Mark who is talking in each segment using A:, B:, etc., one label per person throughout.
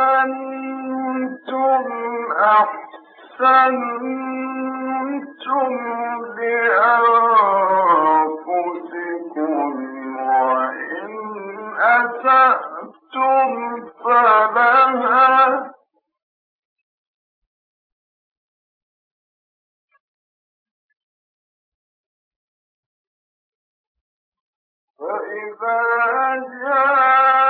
A: أحسنتم أحسنتم لأنفسكم وإن أسأتم فلها فإذا جاء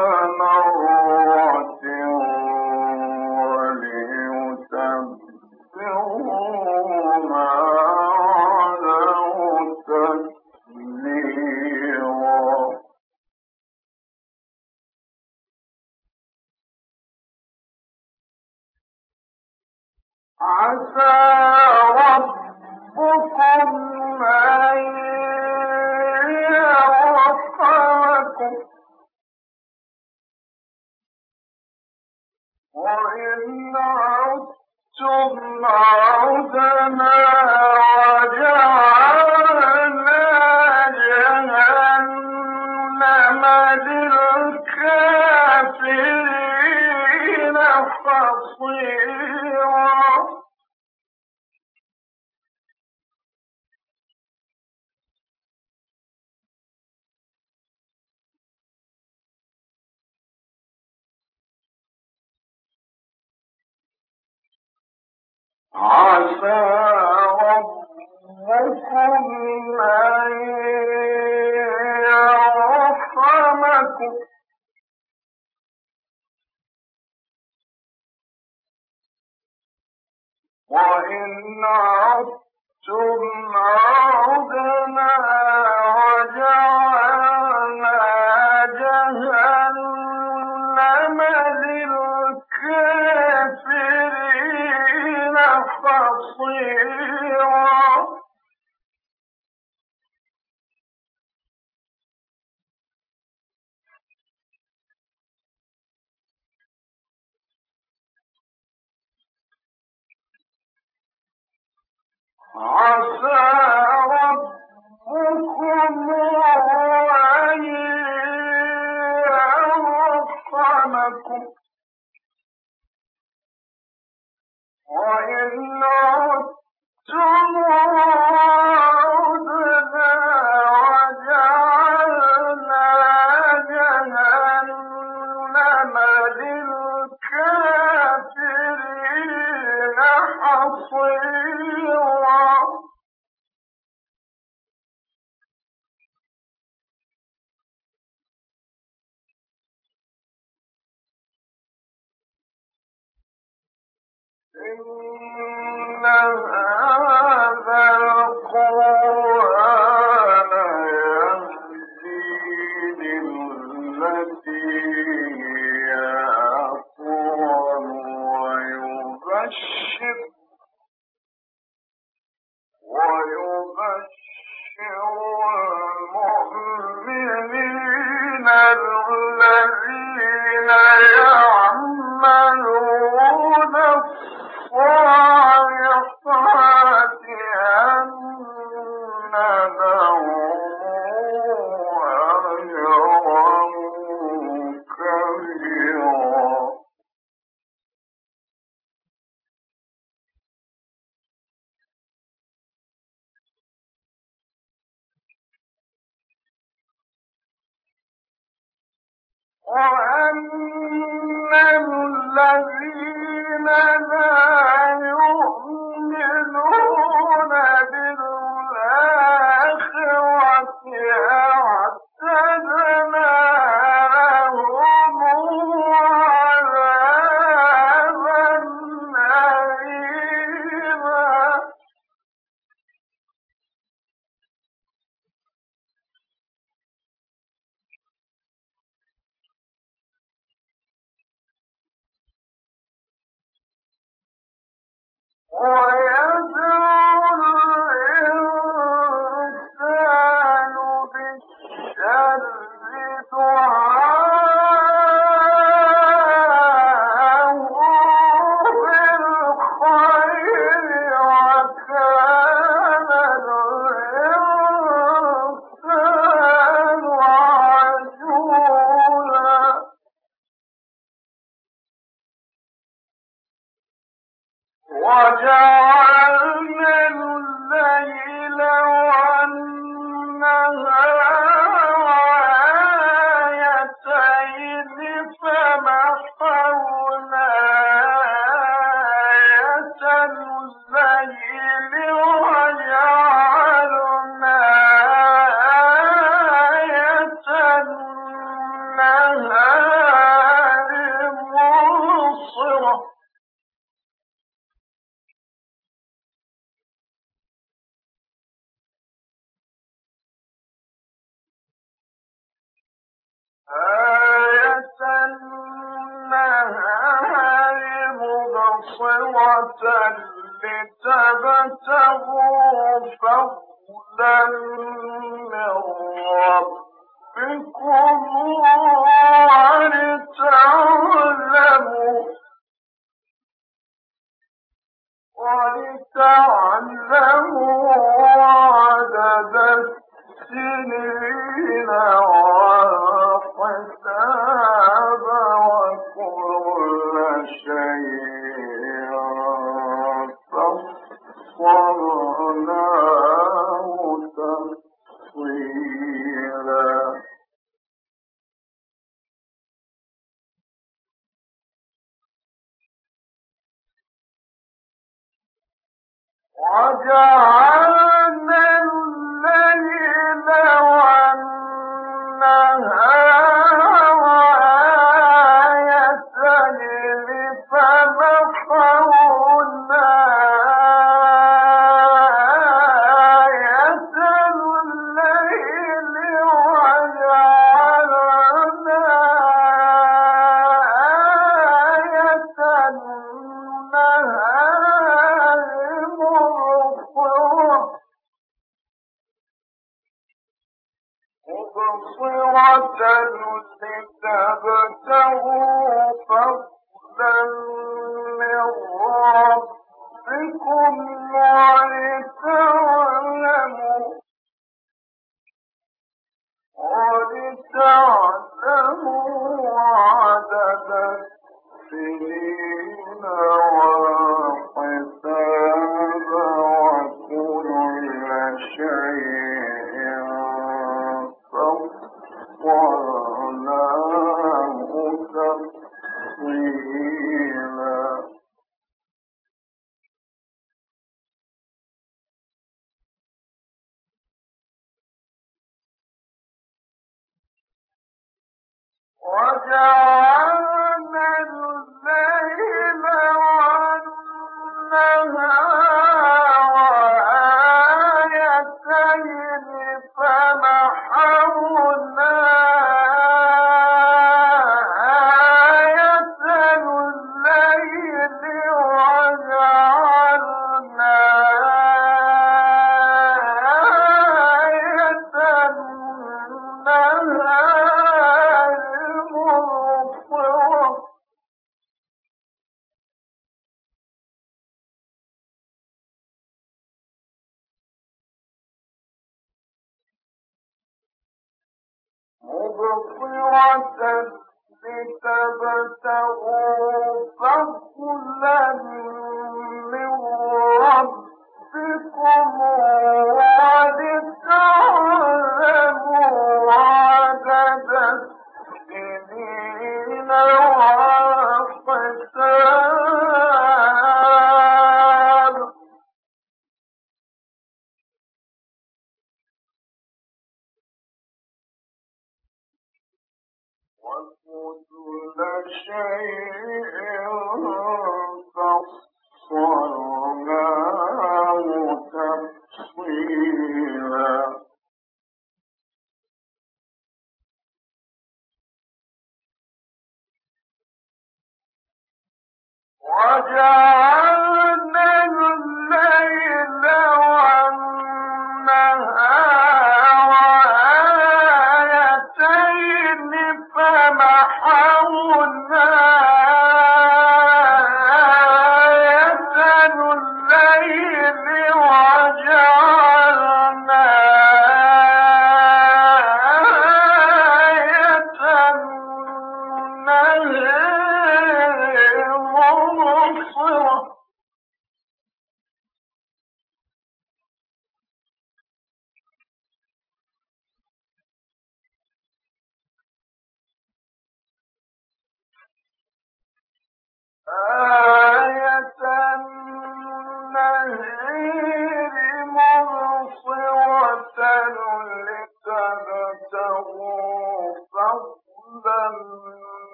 A: عسى عدتم للكافرين وأن الذين لا مبصرة لتبتغوا فضلا ولتعلموا ولتعلموا عدد السنين وعدد وجعلنا ولتعلموا عدد السنين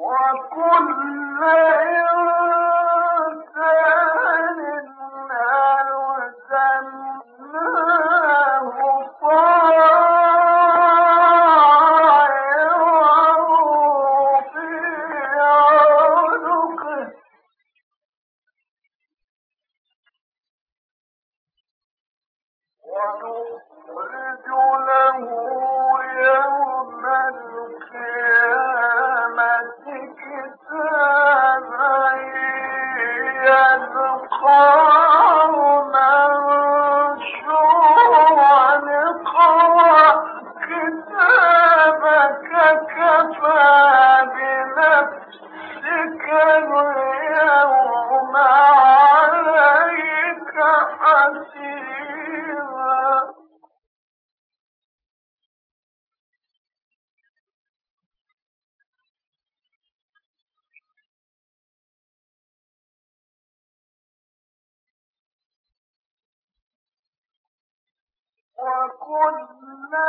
A: وكل يوم وكنا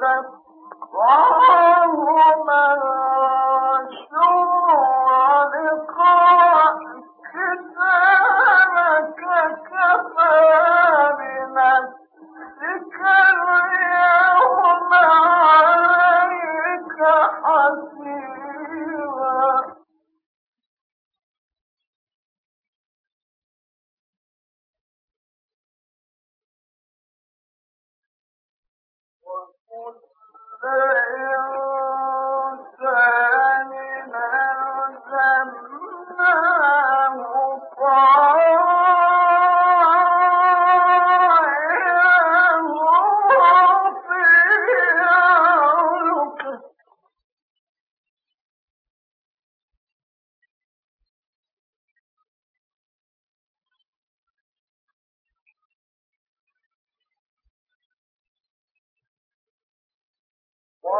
A: Father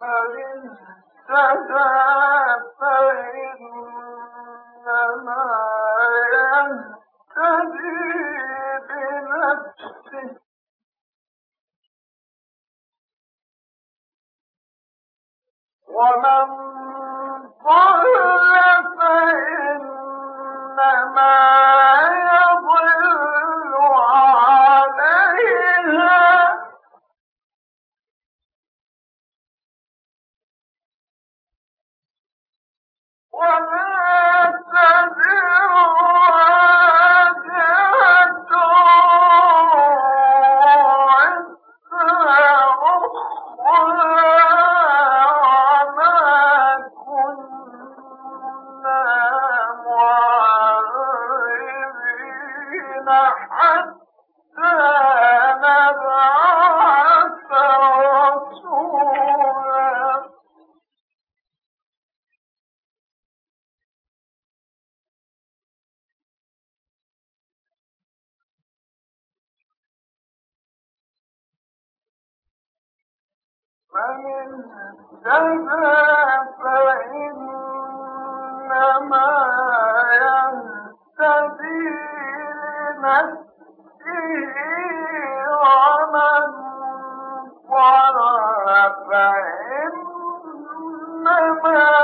A: فإن اهتدى فإنما يهتدي ومن فإنما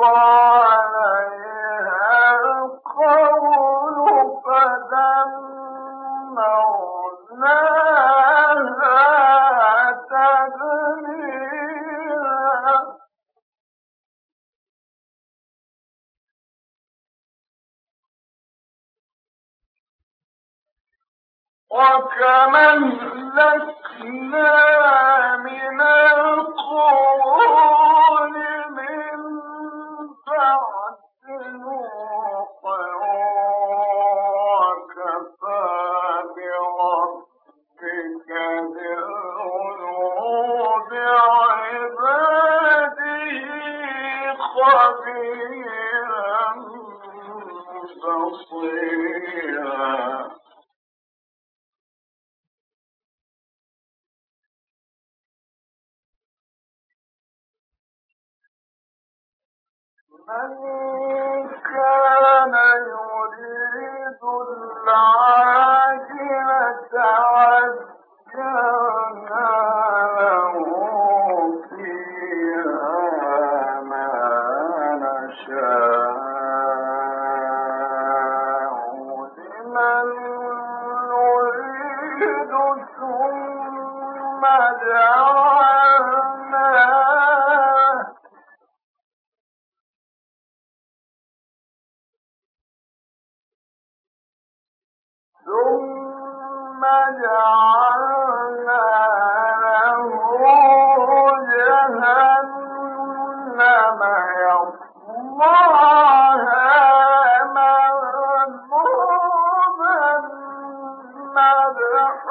A: وكمن من كان يريد العاجلة مدحورا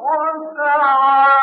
A: صدق